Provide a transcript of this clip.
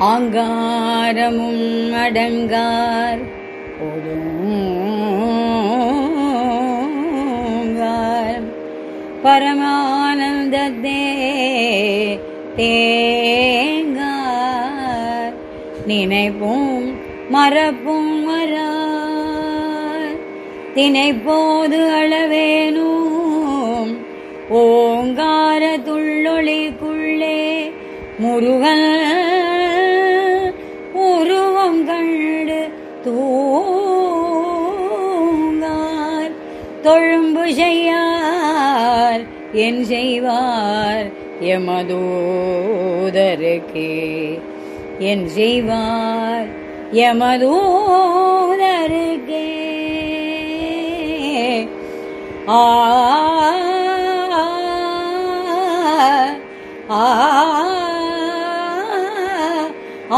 ஆங்காரமும் அடங்கார். ஒடுங்கார் பரமானந்தத்தே தேங்கார். நினைப்பும் மறப்பும் மறார் தினைப்போது அளவேனும் ஓங்கார துள்ளொளிக்குள்ளே முருகன் தூங்கார் தொழும்பு செய்யார் என் செய்வார் எமதூதருக்கே என் செய்வார் எமதூதருக்கே ஆ ஆ ஆ